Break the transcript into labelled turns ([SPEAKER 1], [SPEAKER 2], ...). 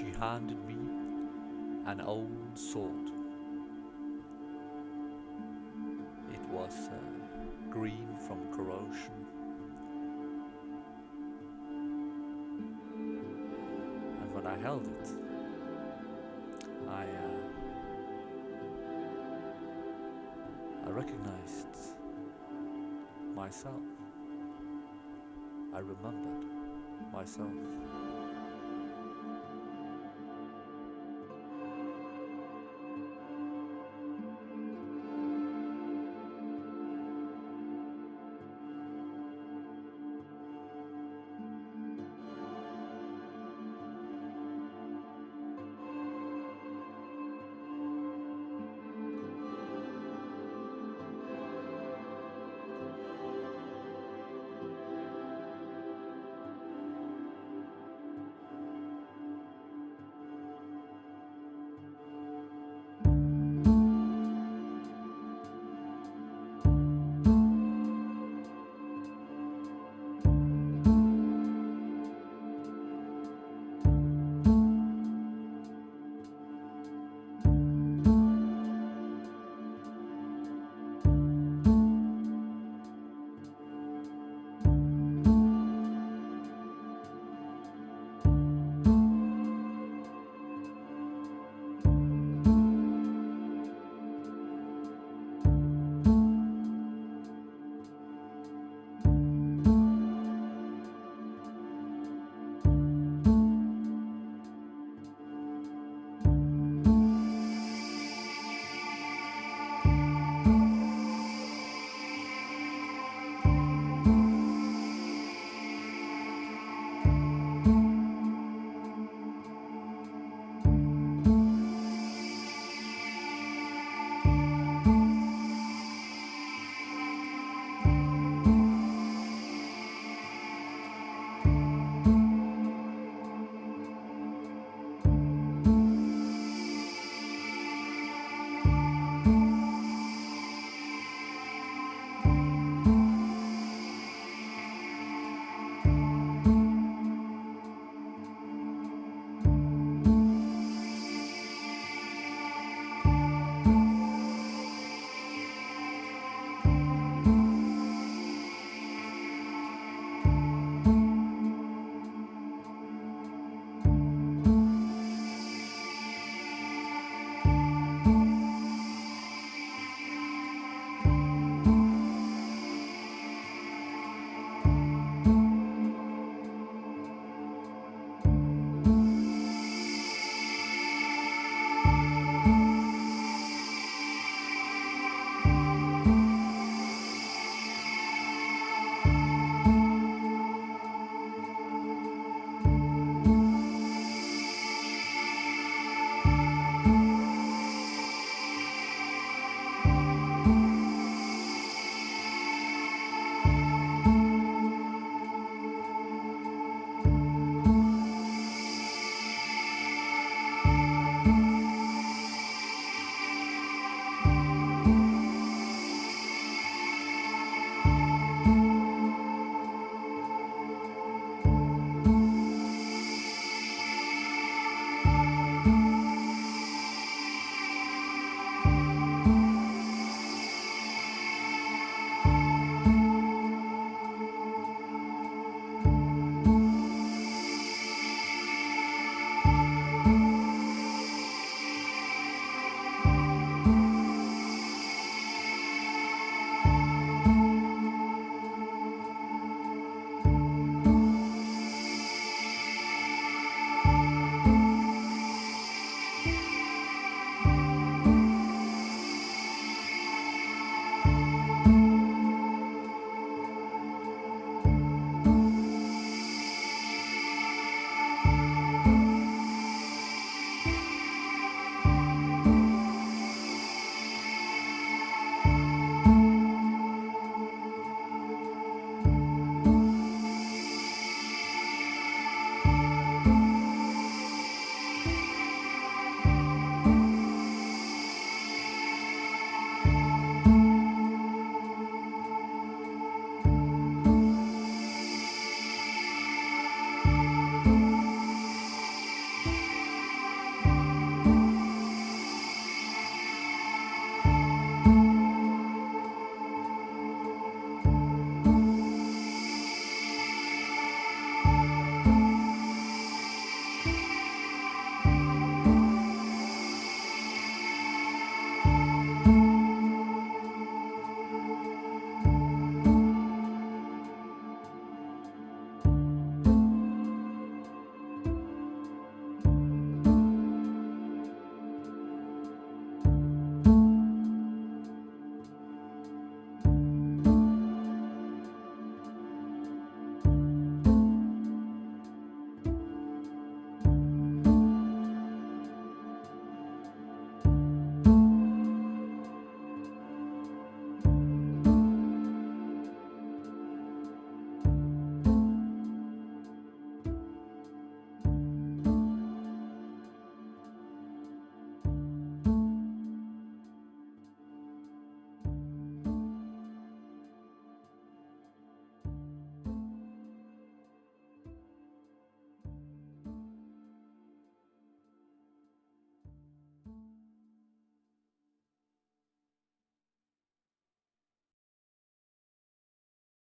[SPEAKER 1] she handed me an old sword. It was uh, green from corrosion. And when I held it, I uh, I recognized myself. I remembered myself.